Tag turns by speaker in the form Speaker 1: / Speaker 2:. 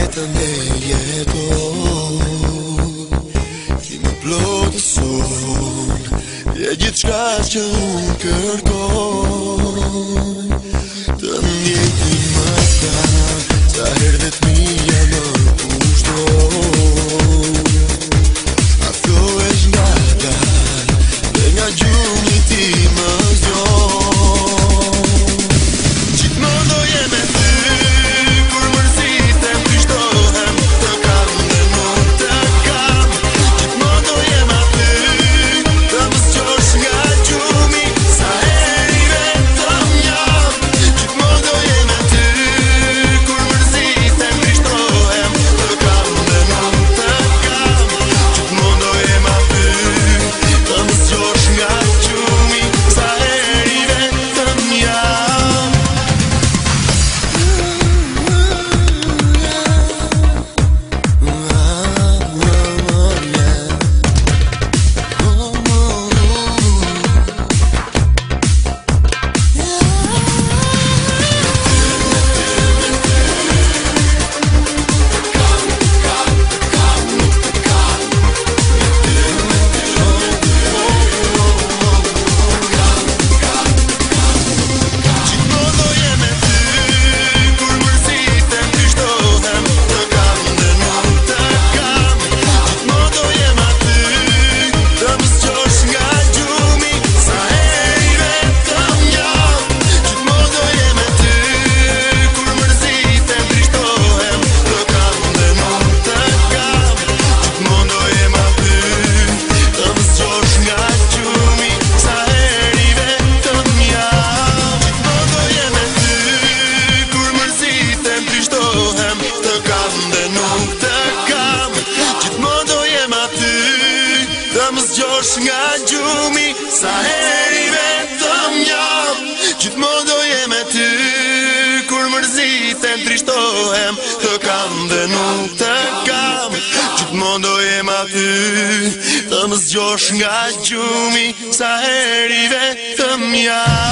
Speaker 1: πέτανε γετό Im Blut des Sohn Er geht schraschen und më zgjosh nga gjumi Sa heri vetëm jam Gjithë më doje me ty Kur në trishtohem Të kam dhe nuk të kam Gjithë më doje ma ty Të më zgjosh nga gjumi Sa heri vetëm jam